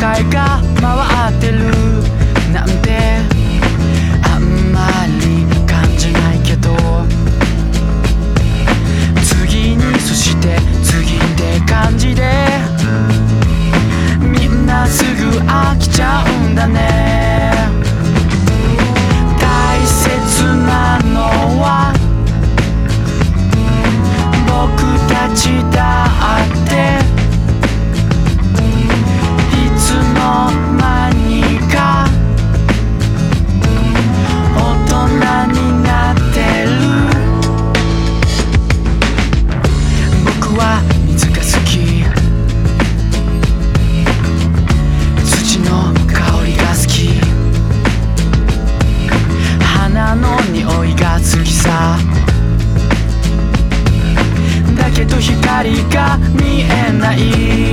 I got い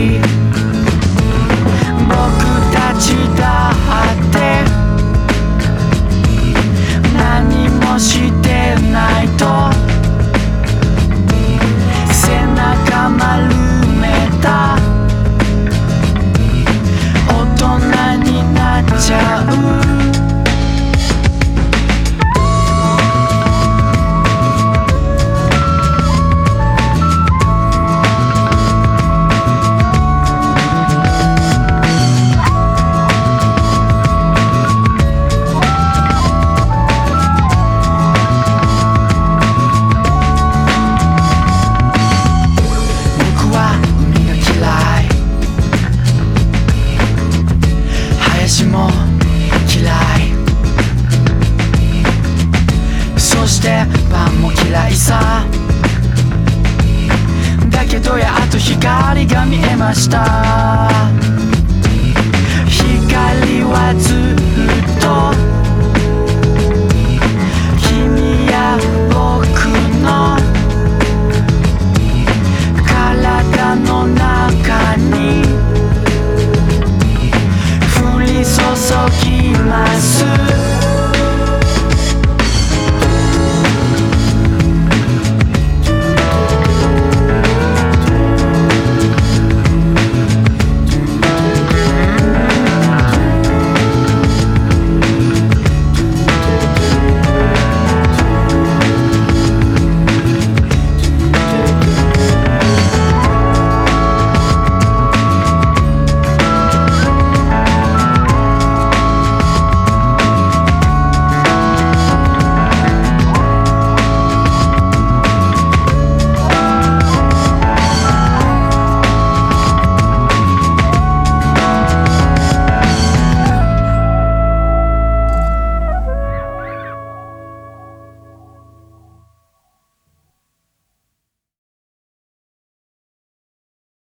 そしてパンも嫌いさ。だけどやっと光が見えました。光はずっと